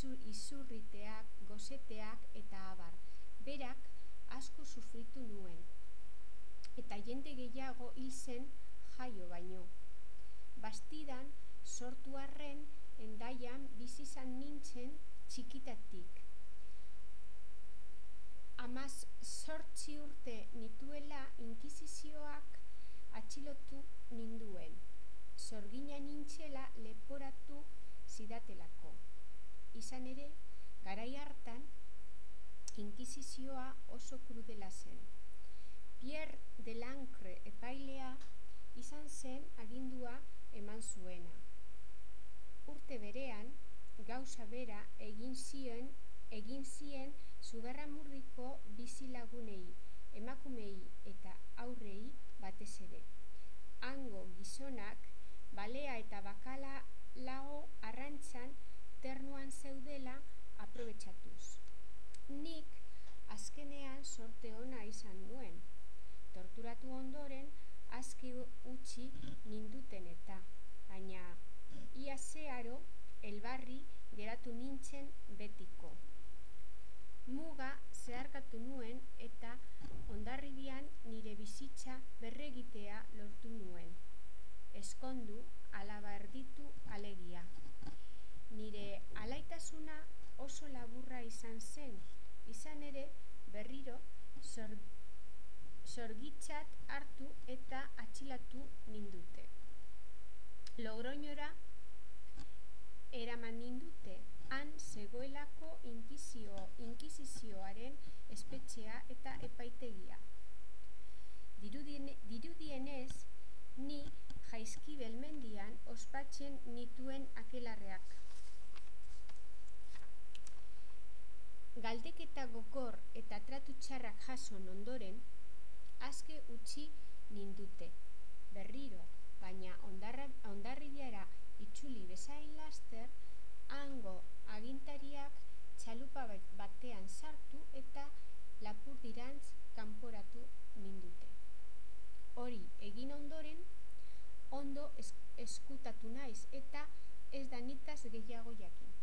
izur, izurriteak, gozeteak eta abar. Berak asko sufritu nuen. Eta jende gehiago hil zen jaio baino. Bastidan sortu arren endaian bizizan nintzen txikitatik. Amaz sortzi urte nituela inkizizioak atxilotu ninduen. Izan ere, garai hartan, inkizizioa oso krudela zen. Pierre de Lancre epailea izan zen agindua eman zuena. Urte berean, gauza bera egin zion, egin zien zugarramurriko bizilagunei, emakumei eta aurrei batez ere. Hango gizonak balea eta bakala Torturatu ondoren aski utzi ninduten eta, baina ia zearo elbarri geratu nintzen betiko. Muga zeharkatu nuen eta ondarribian nire bizitza berregitea lortu nuen. Eskondu alaba erditu alegia. Nire alaitasuna oso laburra izan zen, izan ere berriro zor, zorgitzat hartu eta atxilatu nindute. Logroñora eraman nindute, han zegoelako inkizio, inkizizioaren espetxea eta epaitegia. Dirudien, dirudienez, ni jaizki belmendian ospatzen nituen akelarreak. Galdeketa gogor eta tratu txarrak jason ondoren, azke utzi nindute. Berriro, baina ondarra, ondarribiara itxuli bezain laster, hango agintariak txalupa batean sartu eta lapurdirantz kanporatu nindute. Hori egin ondoren, ondo eskutatu naiz eta ez da nitaz gehiago jakin.